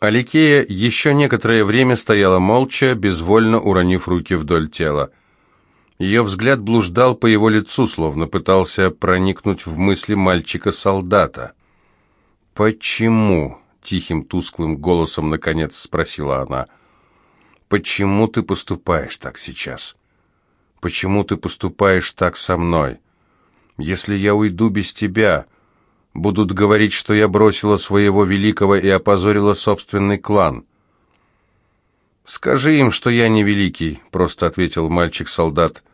Аликея еще некоторое время стояла молча, безвольно уронив руки вдоль тела. Ее взгляд блуждал по его лицу, словно пытался проникнуть в мысли мальчика-солдата. «Почему?» — тихим тусклым голосом наконец спросила она. «Почему ты поступаешь так сейчас? Почему ты поступаешь так со мной? Если я уйду без тебя...» Будут говорить, что я бросила своего великого и опозорила собственный клан. «Скажи им, что я не великий», — просто ответил мальчик-солдат.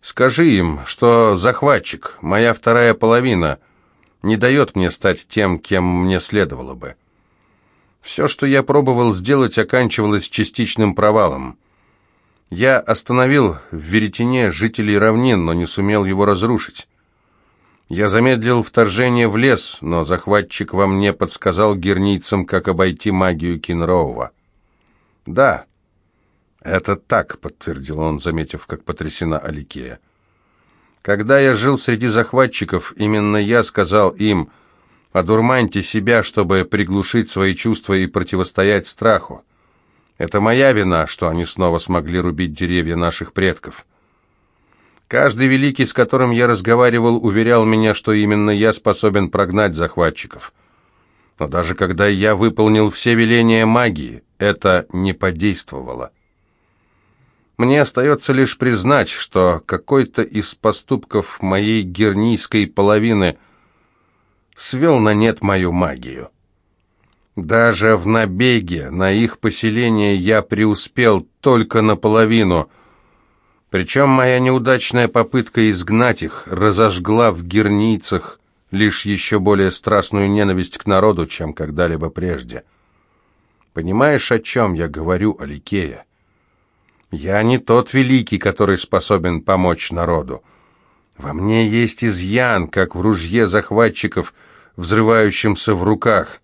«Скажи им, что захватчик, моя вторая половина, не дает мне стать тем, кем мне следовало бы. Все, что я пробовал сделать, оканчивалось частичным провалом. Я остановил в Веретене жителей равнин, но не сумел его разрушить. Я замедлил вторжение в лес, но захватчик во мне подсказал герницам, как обойти магию Кинроува. «Да, это так», — подтвердил он, заметив, как потрясена Аликея. «Когда я жил среди захватчиков, именно я сказал им, одурманьте себя, чтобы приглушить свои чувства и противостоять страху. Это моя вина, что они снова смогли рубить деревья наших предков». Каждый великий, с которым я разговаривал, уверял меня, что именно я способен прогнать захватчиков. Но даже когда я выполнил все веления магии, это не подействовало. Мне остается лишь признать, что какой-то из поступков моей гернийской половины свел на нет мою магию. Даже в набеге на их поселение я преуспел только наполовину – причем моя неудачная попытка изгнать их разожгла в герницах лишь еще более страстную ненависть к народу, чем когда-либо прежде. Понимаешь, о чем я говорю, Аликея? Я не тот великий, который способен помочь народу. Во мне есть изъян, как в ружье захватчиков, взрывающемся в руках.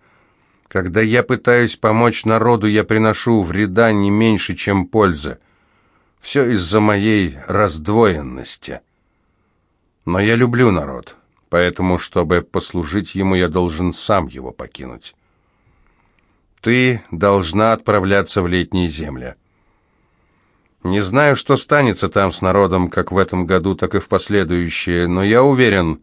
Когда я пытаюсь помочь народу, я приношу вреда не меньше, чем пользы. Все из-за моей раздвоенности. Но я люблю народ, поэтому, чтобы послужить ему, я должен сам его покинуть. Ты должна отправляться в летние земли. Не знаю, что станется там с народом, как в этом году, так и в последующие, но я уверен,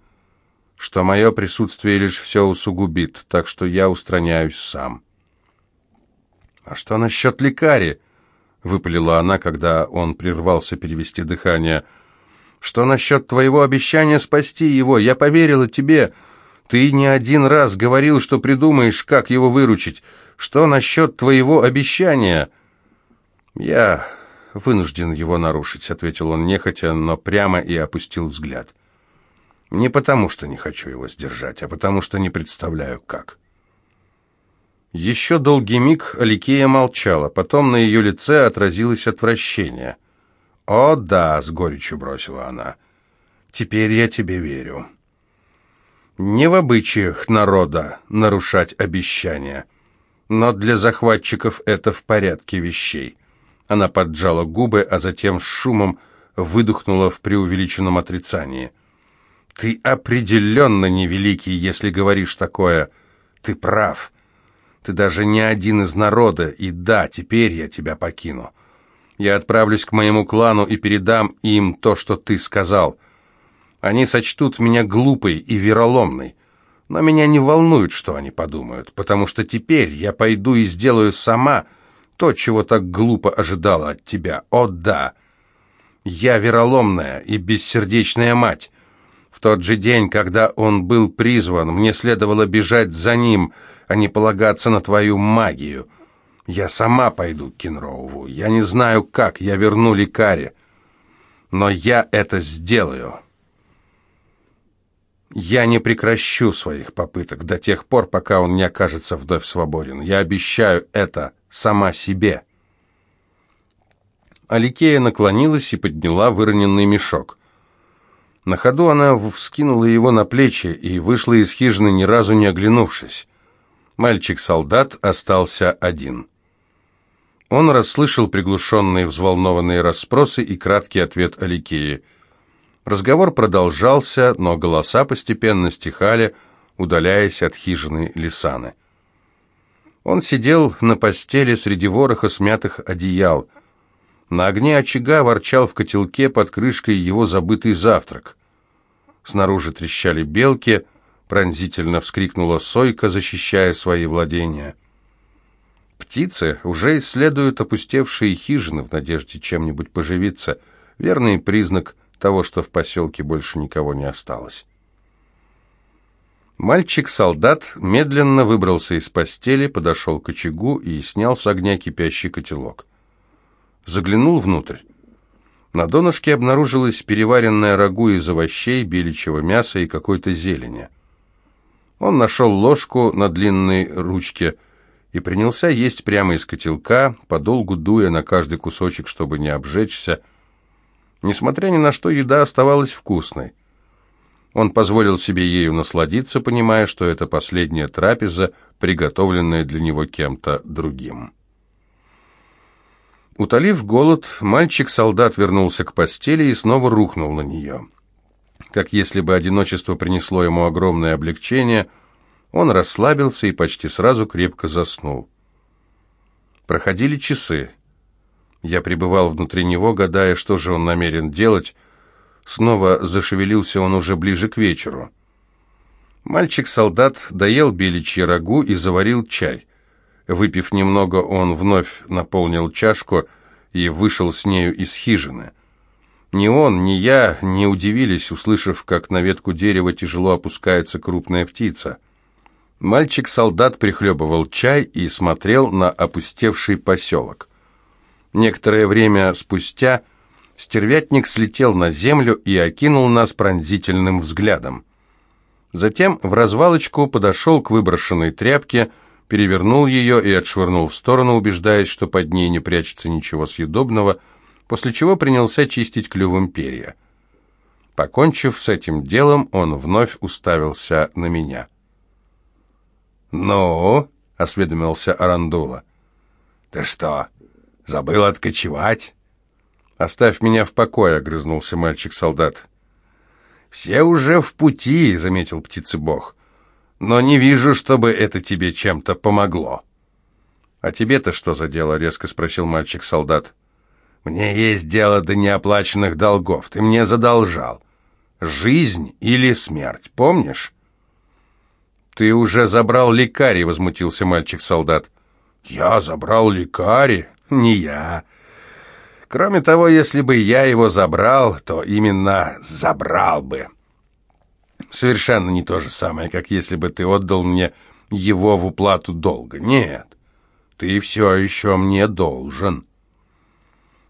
что мое присутствие лишь все усугубит, так что я устраняюсь сам. А что насчет лекари? — выпалила она, когда он прервался перевести дыхание. «Что насчет твоего обещания спасти его? Я поверила тебе. Ты не один раз говорил, что придумаешь, как его выручить. Что насчет твоего обещания?» «Я вынужден его нарушить», — ответил он нехотя, но прямо и опустил взгляд. «Не потому, что не хочу его сдержать, а потому, что не представляю, как». Еще долгий миг Аликея молчала, потом на ее лице отразилось отвращение. «О, да!» — с горечью бросила она. «Теперь я тебе верю». Не в обычаях народа нарушать обещания, но для захватчиков это в порядке вещей. Она поджала губы, а затем с шумом выдохнула в преувеличенном отрицании. «Ты определенно невеликий, если говоришь такое. Ты прав». Ты даже не один из народа, и да, теперь я тебя покину. Я отправлюсь к моему клану и передам им то, что ты сказал. Они сочтут меня глупой и вероломной, но меня не волнует, что они подумают, потому что теперь я пойду и сделаю сама то, чего так глупо ожидала от тебя. О да! Я вероломная и бессердечная мать. В тот же день, когда он был призван, мне следовало бежать за ним — а не полагаться на твою магию. Я сама пойду к Кенроуву. Я не знаю как, я верну лекаре. Но я это сделаю. Я не прекращу своих попыток до тех пор, пока он не окажется вновь свободен. Я обещаю это сама себе. Аликея наклонилась и подняла выроненный мешок. На ходу она вскинула его на плечи и вышла из хижины, ни разу не оглянувшись. Мальчик-солдат остался один. Он расслышал приглушенные взволнованные расспросы и краткий ответ Аликеи. Разговор продолжался, но голоса постепенно стихали, удаляясь от хижины Лисаны. Он сидел на постели среди вороха смятых одеял. На огне очага ворчал в котелке под крышкой его забытый завтрак. Снаружи трещали белки, пронзительно вскрикнула сойка, защищая свои владения. Птицы уже исследуют опустевшие хижины в надежде чем-нибудь поживиться, верный признак того, что в поселке больше никого не осталось. Мальчик-солдат медленно выбрался из постели, подошел к очагу и снял с огня кипящий котелок. Заглянул внутрь. На донышке обнаружилась переваренная рагу из овощей, беличьего мяса и какой-то зелени. Он нашел ложку на длинной ручке и принялся есть прямо из котелка, подолгу дуя на каждый кусочек, чтобы не обжечься. Несмотря ни на что, еда оставалась вкусной. Он позволил себе ею насладиться, понимая, что это последняя трапеза, приготовленная для него кем-то другим. Утолив голод, мальчик-солдат вернулся к постели и снова рухнул на нее. Как если бы одиночество принесло ему огромное облегчение, он расслабился и почти сразу крепко заснул. Проходили часы. Я пребывал внутри него, гадая, что же он намерен делать, Снова зашевелился он уже ближе к вечеру. Мальчик-солдат доел беличье рагу и заварил чай. Выпив немного, он вновь наполнил чашку и вышел с нею из хижины. Ни он, ни я не удивились, услышав, как на ветку дерева тяжело опускается крупная птица. Мальчик-солдат прихлебывал чай и смотрел на опустевший поселок. Некоторое время спустя Стервятник слетел на землю и окинул нас пронзительным взглядом. Затем в развалочку подошел к выброшенной тряпке, перевернул ее и отшвырнул в сторону, убеждаясь, что под ней не прячется ничего съедобного, после чего принялся чистить клювом перья. Покончив с этим делом, он вновь уставился на меня. «Ну?» — осведомился Арандула. «Ты что, забыл откочевать?» «Оставь меня в покое», — огрызнулся мальчик-солдат. «Все уже в пути», — заметил птицебог. «Но не вижу, чтобы это тебе чем-то помогло». «А тебе-то что за дело?» — резко спросил мальчик-солдат. «Мне есть дело до неоплаченных долгов. Ты мне задолжал. Жизнь или смерть, помнишь?» «Ты уже забрал лекарий», — возмутился мальчик-солдат. «Я забрал лекарий? Не я. Кроме того, если бы я его забрал, то именно забрал бы. Совершенно не то же самое, как если бы ты отдал мне его в уплату долга. Нет, ты все еще мне должен.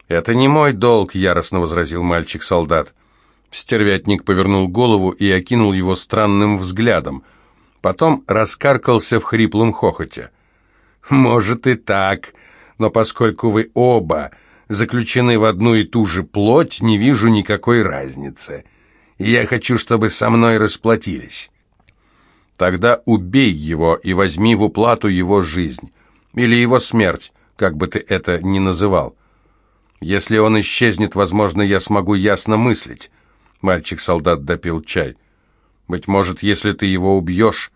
«Это не мой долг», — яростно возразил мальчик-солдат. Стервятник повернул голову и окинул его странным взглядом. Потом раскаркался в хриплом хохоте. «Может и так, но поскольку вы оба заключены в одну и ту же плоть, не вижу никакой разницы. Я хочу, чтобы со мной расплатились. Тогда убей его и возьми в уплату его жизнь. Или его смерть, как бы ты это ни называл. Если он исчезнет, возможно, я смогу ясно мыслить. Мальчик-солдат допил чай. Быть может, если ты его убьешь,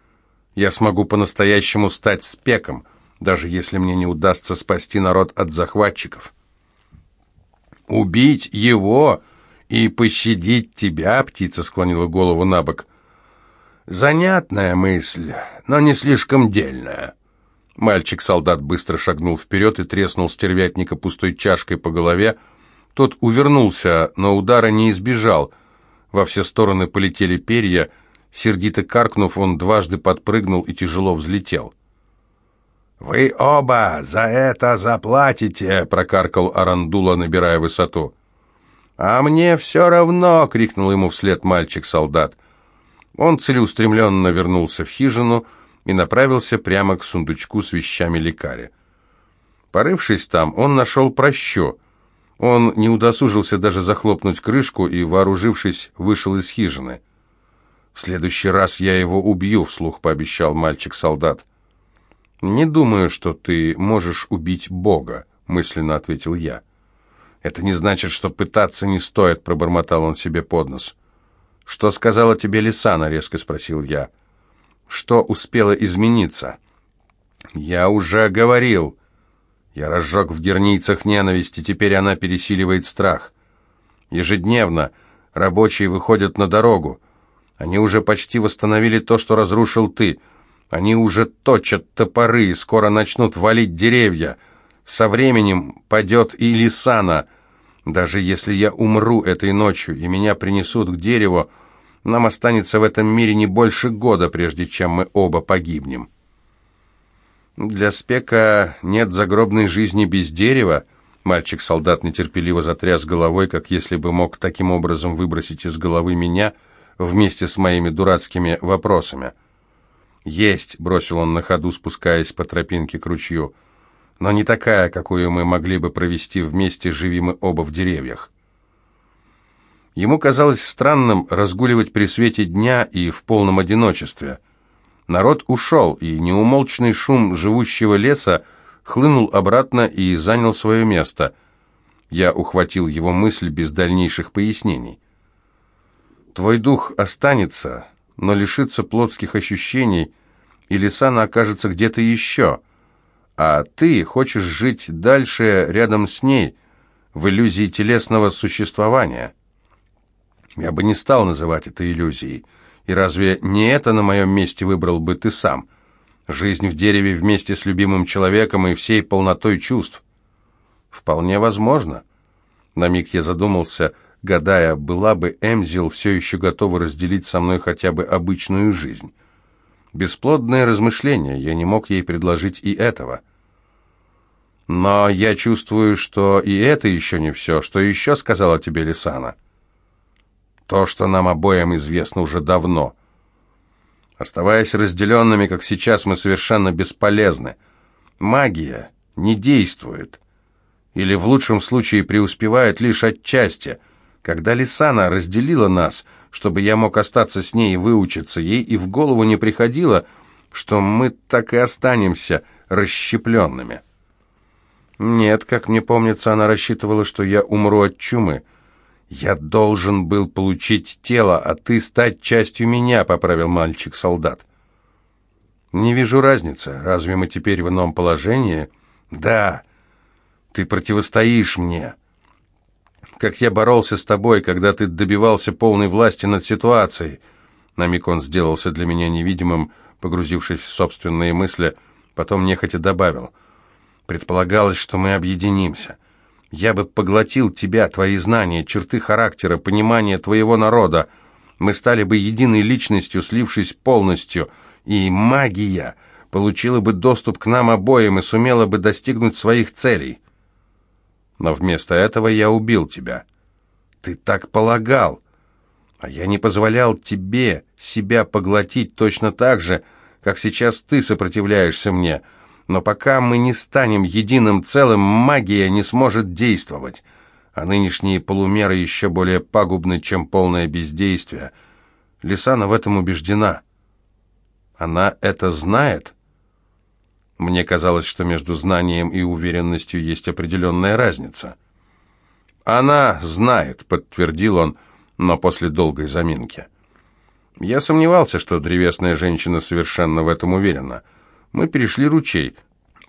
я смогу по-настоящему стать спеком, даже если мне не удастся спасти народ от захватчиков. «Убить его и пощадить тебя?» — птица склонила голову на бок. «Занятная мысль, но не слишком дельная». Мальчик-солдат быстро шагнул вперед и треснул стервятника пустой чашкой по голове. Тот увернулся, но удара не избежал. Во все стороны полетели перья. Сердито каркнув, он дважды подпрыгнул и тяжело взлетел. «Вы оба за это заплатите!» — прокаркал Арандула, набирая высоту. «А мне все равно!» — крикнул ему вслед мальчик-солдат. Он целеустремленно вернулся в хижину и направился прямо к сундучку с вещами лекаря. Порывшись там, он нашел прощу. Он не удосужился даже захлопнуть крышку и, вооружившись, вышел из хижины. «В следующий раз я его убью», — вслух пообещал мальчик-солдат. «Не думаю, что ты можешь убить Бога», — мысленно ответил я. «Это не значит, что пытаться не стоит», — пробормотал он себе под нос. «Что сказала тебе Лисана?» — резко спросил я. «Что успело измениться?» «Я уже говорил!» Я разжег в герницах ненависть, и теперь она пересиливает страх. Ежедневно рабочие выходят на дорогу. Они уже почти восстановили то, что разрушил ты. Они уже точат топоры и скоро начнут валить деревья. Со временем падет и Лисана. Даже если я умру этой ночью, и меня принесут к дереву, нам останется в этом мире не больше года, прежде чем мы оба погибнем. Для Спека нет загробной жизни без дерева. Мальчик-солдат нетерпеливо затряс головой, как если бы мог таким образом выбросить из головы меня вместе с моими дурацкими вопросами. «Есть», — бросил он на ходу, спускаясь по тропинке к ручью, «но не такая, какую мы могли бы провести вместе, живи мы оба в деревьях». Ему казалось странным разгуливать при свете дня и в полном одиночестве. Народ ушел, и неумолчный шум живущего леса хлынул обратно и занял свое место. Я ухватил его мысль без дальнейших пояснений. «Твой дух останется, но лишится плотских ощущений, и Лисана окажется где-то еще, а ты хочешь жить дальше рядом с ней, в иллюзии телесного существования». Я бы не стал называть это иллюзией. И разве не это на моем месте выбрал бы ты сам? Жизнь в дереве вместе с любимым человеком и всей полнотой чувств. Вполне возможно. На миг я задумался, гадая, была бы Эмзил все еще готова разделить со мной хотя бы обычную жизнь. Бесплодное размышление, я не мог ей предложить и этого. Но я чувствую, что и это еще не все. Что еще сказала тебе Лисана? То, что нам обоим известно уже давно. Оставаясь разделенными, как сейчас, мы совершенно бесполезны. Магия не действует. Или в лучшем случае преуспевает лишь отчасти. Когда Лисана разделила нас, чтобы я мог остаться с ней и выучиться, ей и в голову не приходило, что мы так и останемся расщепленными. Нет, как мне помнится, она рассчитывала, что я умру от чумы. «Я должен был получить тело, а ты стать частью меня», — поправил мальчик-солдат. «Не вижу разницы. Разве мы теперь в ином положении?» «Да, ты противостоишь мне. Как я боролся с тобой, когда ты добивался полной власти над ситуацией». На миг он сделался для меня невидимым, погрузившись в собственные мысли, потом нехотя добавил. «Предполагалось, что мы объединимся. Я бы поглотил тебя, твои знания, черты характера, понимание твоего народа. Мы стали бы единой личностью, слившись полностью, и магия получила бы доступ к нам обоим и сумела бы достигнуть своих целей. Но вместо этого я убил тебя. Ты так полагал, а я не позволял тебе себя поглотить точно так же, как сейчас ты сопротивляешься мне». Но пока мы не станем единым целым, магия не сможет действовать. А нынешние полумеры еще более пагубны, чем полное бездействие. Лисана в этом убеждена. Она это знает? Мне казалось, что между знанием и уверенностью есть определенная разница. «Она знает», — подтвердил он, но после долгой заминки. Я сомневался, что древесная женщина совершенно в этом уверена. Мы перешли ручей.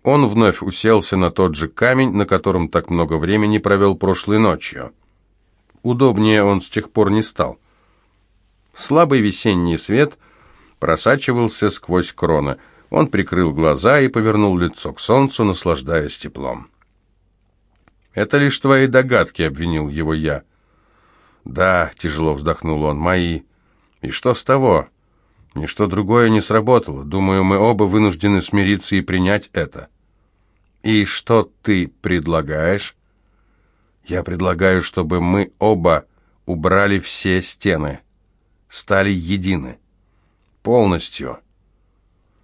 Он вновь уселся на тот же камень, на котором так много времени провел прошлой ночью. Удобнее он с тех пор не стал. Слабый весенний свет просачивался сквозь кроны. Он прикрыл глаза и повернул лицо к солнцу, наслаждаясь теплом. «Это лишь твои догадки», — обвинил его я. «Да», — тяжело вздохнул он, — «мои. И что с того? Ничто другое не сработало. Думаю, мы оба вынуждены смириться и принять это. И что ты предлагаешь? Я предлагаю, чтобы мы оба убрали все стены, стали едины. Полностью.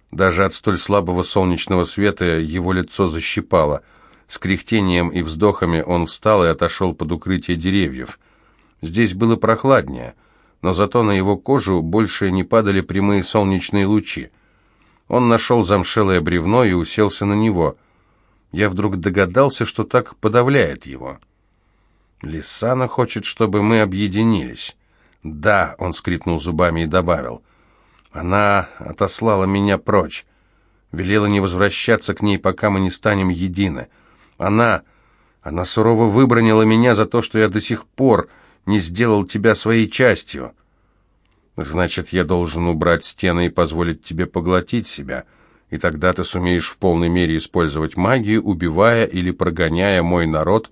Даже от столь слабого солнечного света его лицо защипало. С кряхтением и вздохами он встал и отошел под укрытие деревьев. Здесь было прохладнее — но зато на его кожу больше не падали прямые солнечные лучи. Он нашел замшелое бревно и уселся на него. Я вдруг догадался, что так подавляет его. «Лисана хочет, чтобы мы объединились». «Да», — он скрипнул зубами и добавил. «Она отослала меня прочь. велела не возвращаться к ней, пока мы не станем едины. Она... Она сурово выбронила меня за то, что я до сих пор не сделал тебя своей частью. Значит, я должен убрать стены и позволить тебе поглотить себя, и тогда ты сумеешь в полной мере использовать магию, убивая или прогоняя мой народ,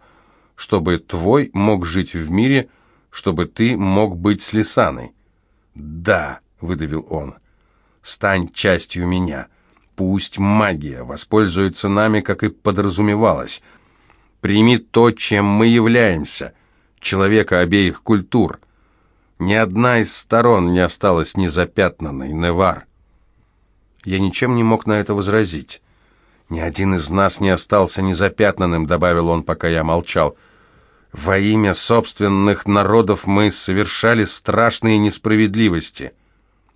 чтобы твой мог жить в мире, чтобы ты мог быть с Лисаной. «Да», — выдавил он, — «стань частью меня. Пусть магия воспользуется нами, как и подразумевалось. Прими то, чем мы являемся, человека обеих культур. Ни одна из сторон не осталась незапятнанной, Невар». Я ничем не мог на это возразить. «Ни один из нас не остался незапятнанным», — добавил он, пока я молчал. «Во имя собственных народов мы совершали страшные несправедливости».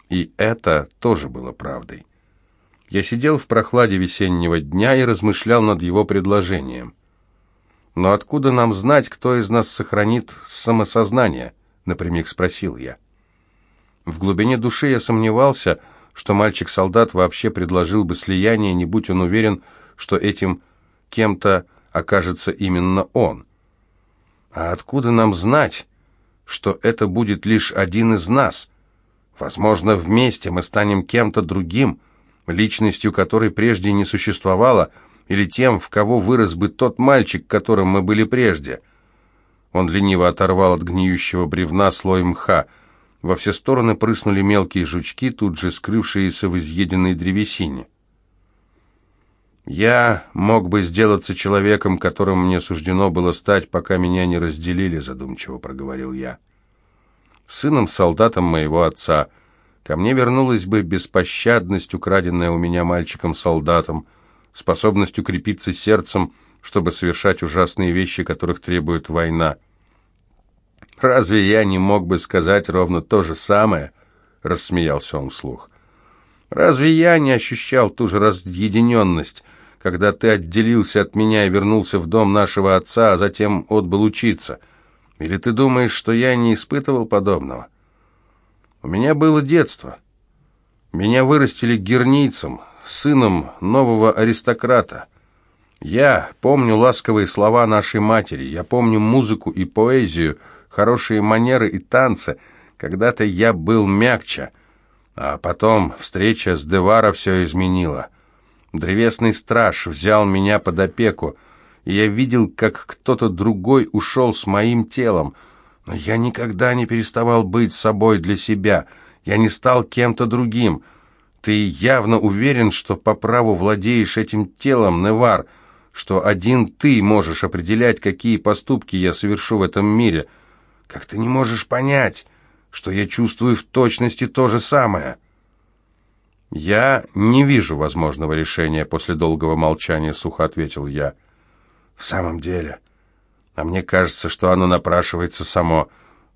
И это тоже было правдой. Я сидел в прохладе весеннего дня и размышлял над его предложением. «Но откуда нам знать, кто из нас сохранит самосознание?» — напрямик спросил я. В глубине души я сомневался, что мальчик-солдат вообще предложил бы слияние, не будь он уверен, что этим кем-то окажется именно он. А откуда нам знать, что это будет лишь один из нас? Возможно, вместе мы станем кем-то другим, личностью которой прежде не существовало, или тем, в кого вырос бы тот мальчик, которым мы были прежде. Он лениво оторвал от гниющего бревна слой мха. Во все стороны прыснули мелкие жучки, тут же скрывшиеся в изъеденной древесине. «Я мог бы сделаться человеком, которым мне суждено было стать, пока меня не разделили», — задумчиво проговорил я. «Сыном-солдатом моего отца. Ко мне вернулась бы беспощадность, украденная у меня мальчиком-солдатом, способность укрепиться сердцем, чтобы совершать ужасные вещи, которых требует война. Разве я не мог бы сказать ровно то же самое?» — рассмеялся он вслух. «Разве я не ощущал ту же разъединенность, когда ты отделился от меня и вернулся в дом нашего отца, а затем отбыл учиться? Или ты думаешь, что я не испытывал подобного? У меня было детство. Меня вырастили герницем, сыном нового аристократа. Я помню ласковые слова нашей матери, я помню музыку и поэзию, хорошие манеры и танцы. Когда-то я был мягче, а потом встреча с Девара все изменила. Древесный страж взял меня под опеку, и я видел, как кто-то другой ушел с моим телом. Но я никогда не переставал быть собой для себя. Я не стал кем-то другим. Ты явно уверен, что по праву владеешь этим телом, Невар, что один ты можешь определять, какие поступки я совершу в этом мире. Как ты не можешь понять, что я чувствую в точности то же самое?» «Я не вижу возможного решения», — после долгого молчания сухо ответил я. «В самом деле, а мне кажется, что оно напрашивается само.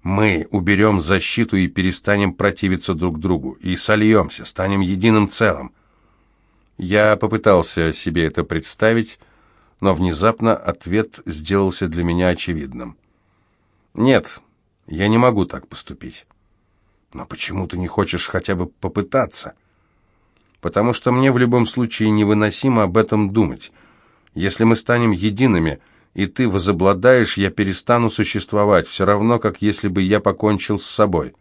Мы уберем защиту и перестанем противиться друг другу, и сольемся, станем единым целым». Я попытался себе это представить, но внезапно ответ сделался для меня очевидным. «Нет, я не могу так поступить». «Но почему ты не хочешь хотя бы попытаться?» потому что мне в любом случае невыносимо об этом думать. Если мы станем едиными, и ты возобладаешь, я перестану существовать, все равно, как если бы я покончил с собой.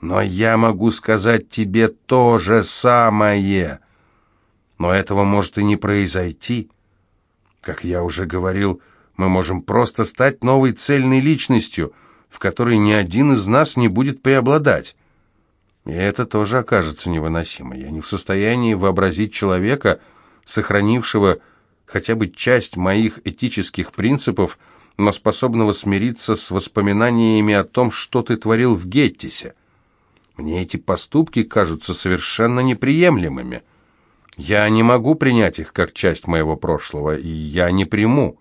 Но я могу сказать тебе то же самое. Но этого может и не произойти. Как я уже говорил, мы можем просто стать новой цельной личностью, в которой ни один из нас не будет преобладать. И это тоже окажется невыносимо. Я не в состоянии вообразить человека, сохранившего хотя бы часть моих этических принципов, но способного смириться с воспоминаниями о том, что ты творил в Геттисе. Мне эти поступки кажутся совершенно неприемлемыми. Я не могу принять их как часть моего прошлого, и я не приму.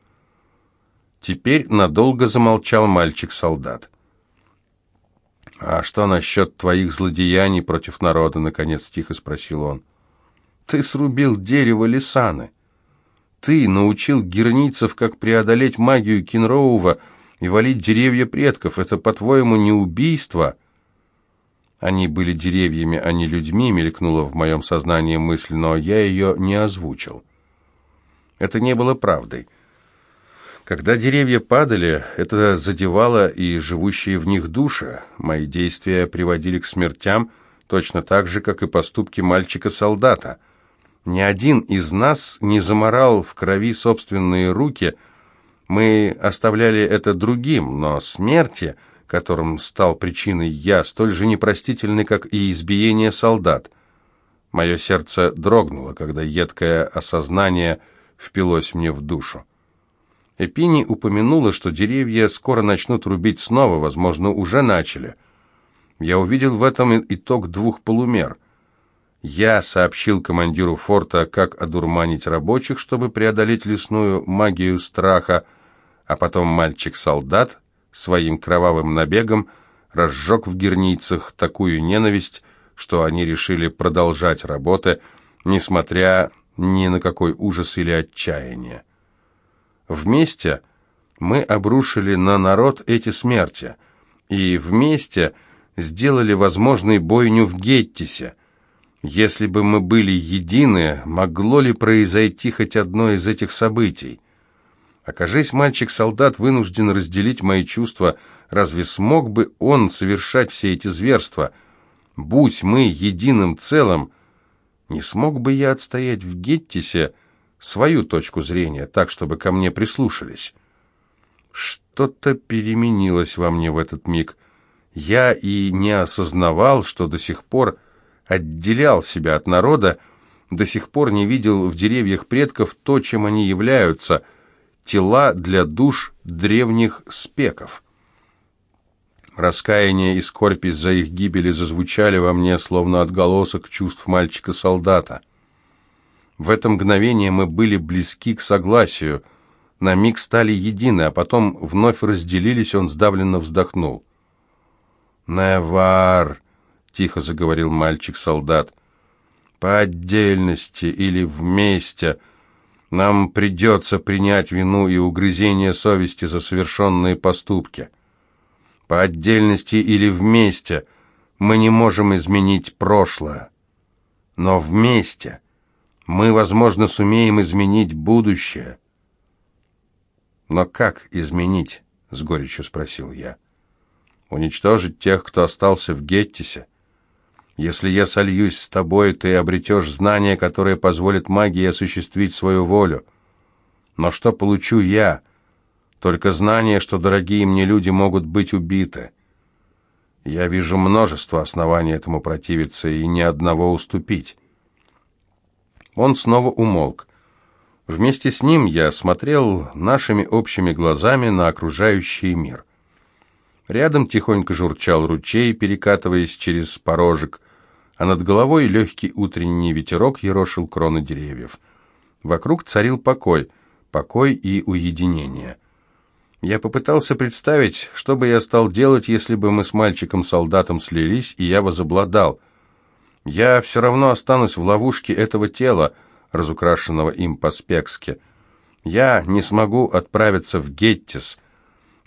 Теперь надолго замолчал мальчик-солдат. «А что насчет твоих злодеяний против народа?» — наконец тихо спросил он. «Ты срубил дерево Лисаны. Ты научил герницев, как преодолеть магию Кинроува и валить деревья предков. Это, по-твоему, не убийство?» Они были деревьями, а не людьми, мелькнула в моем сознании мысль, но я ее не озвучил. Это не было правдой. Когда деревья падали, это задевало и живущие в них души. Мои действия приводили к смертям, точно так же, как и поступки мальчика-солдата. Ни один из нас не заморал в крови собственные руки. Мы оставляли это другим, но смерти, которым стал причиной я, столь же непростительны, как и избиение солдат. Мое сердце дрогнуло, когда едкое осознание впилось мне в душу. Эпини упомянула, что деревья скоро начнут рубить снова, возможно, уже начали. Я увидел в этом итог двух полумер. Я сообщил командиру форта, как одурманить рабочих, чтобы преодолеть лесную магию страха, а потом мальчик-солдат своим кровавым набегом разжег в герницах такую ненависть, что они решили продолжать работы, несмотря ни на какой ужас или отчаяние. Вместе мы обрушили на народ эти смерти, и вместе сделали возможной бойню в Геттисе. Если бы мы были едины, могло ли произойти хоть одно из этих событий? Окажись мальчик-солдат вынужден разделить мои чувства, разве смог бы он совершать все эти зверства? Будь мы единым целым, не смог бы я отстоять в Геттисе, свою точку зрения, так, чтобы ко мне прислушались. Что-то переменилось во мне в этот миг. Я и не осознавал, что до сих пор отделял себя от народа, до сих пор не видел в деревьях предков то, чем они являются, тела для душ древних спеков. Раскаяние и скорбь из-за их гибели зазвучали во мне, словно отголосок чувств мальчика-солдата — в это мгновение мы были близки к согласию. На миг стали едины, а потом вновь разделились, он сдавленно вздохнул. «Невар», — тихо заговорил мальчик-солдат, — «по отдельности или вместе нам придется принять вину и угрызение совести за совершенные поступки. По отдельности или вместе мы не можем изменить прошлое, но вместе мы, возможно, сумеем изменить будущее. Но как изменить? С горечью спросил я. Уничтожить тех, кто остался в Геттисе? Если я сольюсь с тобой, ты обретешь знания, которые позволят магии осуществить свою волю. Но что получу я? Только знание, что дорогие мне люди могут быть убиты. Я вижу множество оснований этому противиться и ни одного уступить. Он снова умолк. Вместе с ним я смотрел нашими общими глазами на окружающий мир. Рядом тихонько журчал ручей, перекатываясь через порожек, а над головой легкий утренний ветерок ерошил кроны деревьев. Вокруг царил покой, покой и уединение. Я попытался представить, что бы я стал делать, если бы мы с мальчиком-солдатом слились, и я возобладал — я все равно останусь в ловушке этого тела, разукрашенного им по-спекски. Я не смогу отправиться в Геттис,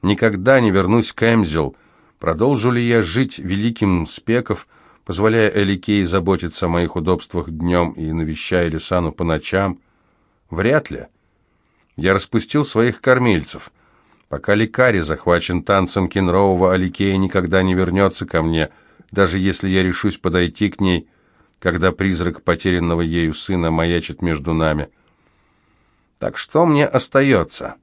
никогда не вернусь к Эмзел. Продолжу ли я жить великим спеков, позволяя Эликее заботиться о моих удобствах днем и навещая Лисану по ночам? Вряд ли. Я распустил своих кормильцев. Пока лекарь захвачен танцем Кенроува, Аликея никогда не вернется ко мне — даже если я решусь подойти к ней, когда призрак потерянного ею сына маячит между нами. Так что мне остается?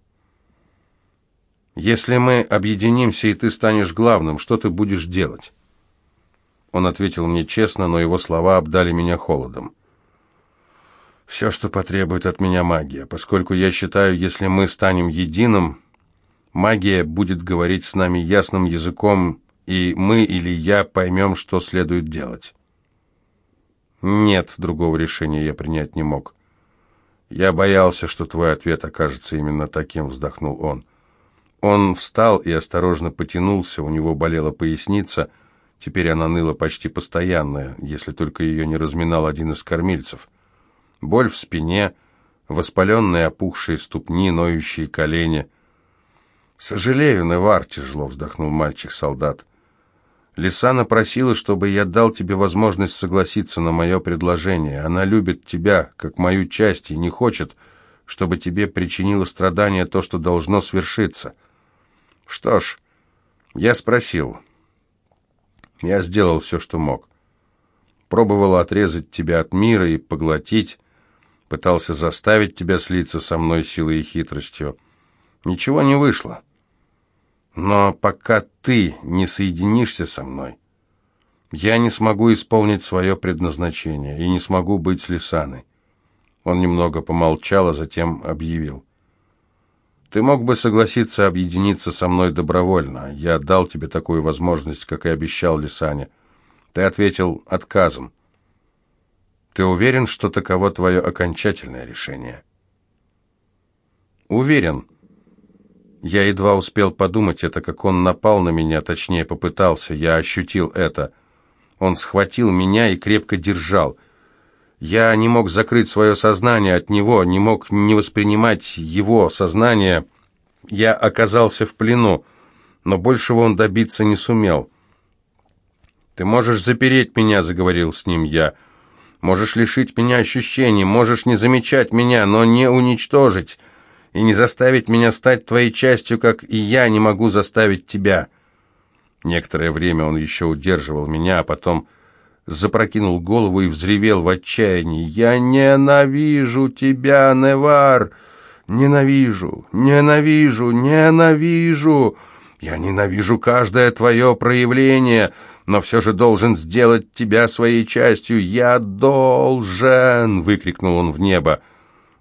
Если мы объединимся, и ты станешь главным, что ты будешь делать? Он ответил мне честно, но его слова обдали меня холодом. Все, что потребует от меня магия, поскольку я считаю, если мы станем единым, магия будет говорить с нами ясным языком и мы или я поймем, что следует делать. Нет, другого решения я принять не мог. Я боялся, что твой ответ окажется именно таким, вздохнул он. Он встал и осторожно потянулся, у него болела поясница, теперь она ныла почти постоянно, если только ее не разминал один из кормильцев. Боль в спине, воспаленные опухшие ступни, ноющие колени. «Сожалею, Невар», — тяжело вздохнул мальчик-солдат. Лисана просила, чтобы я дал тебе возможность согласиться на мое предложение. Она любит тебя, как мою часть, и не хочет, чтобы тебе причинило страдания то, что должно свершиться. Что ж, я спросил. Я сделал все, что мог. Пробовал отрезать тебя от мира и поглотить, пытался заставить тебя слиться со мной силой и хитростью. Ничего не вышло. Но пока ты не соединишься со мной, я не смогу исполнить свое предназначение и не смогу быть с Лисаной. Он немного помолчал, а затем объявил. Ты мог бы согласиться объединиться со мной добровольно. Я дал тебе такую возможность, как и обещал Лисане. Ты ответил отказом. Ты уверен, что таково твое окончательное решение? Уверен. Я едва успел подумать это, как он напал на меня, точнее попытался, я ощутил это. Он схватил меня и крепко держал. Я не мог закрыть свое сознание от него, не мог не воспринимать его сознание. Я оказался в плену, но большего он добиться не сумел. «Ты можешь запереть меня», — заговорил с ним я. «Можешь лишить меня ощущений, можешь не замечать меня, но не уничтожить» и не заставить меня стать твоей частью, как и я не могу заставить тебя». Некоторое время он еще удерживал меня, а потом запрокинул голову и взревел в отчаянии. «Я ненавижу тебя, Невар! Ненавижу, ненавижу, ненавижу! Я ненавижу каждое твое проявление!» но все же должен сделать тебя своей частью. Я должен!» — выкрикнул он в небо.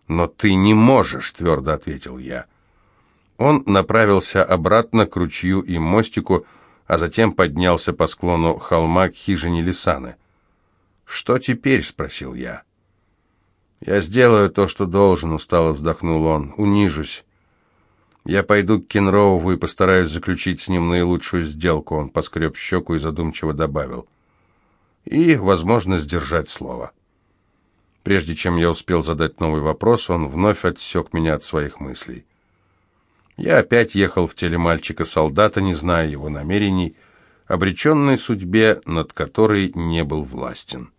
«Но ты не можешь», — твердо ответил я. Он направился обратно к ручью и мостику, а затем поднялся по склону холма к хижине Лисаны. «Что теперь?» — спросил я. «Я сделаю то, что должен», — устало вздохнул он. «Унижусь. Я пойду к Кенроову и постараюсь заключить с ним наилучшую сделку», — он поскреб щеку и задумчиво добавил. «И, возможно, сдержать слово». Прежде чем я успел задать новый вопрос, он вновь отсек меня от своих мыслей. Я опять ехал в теле мальчика-солдата, не зная его намерений, обреченной судьбе, над которой не был властен.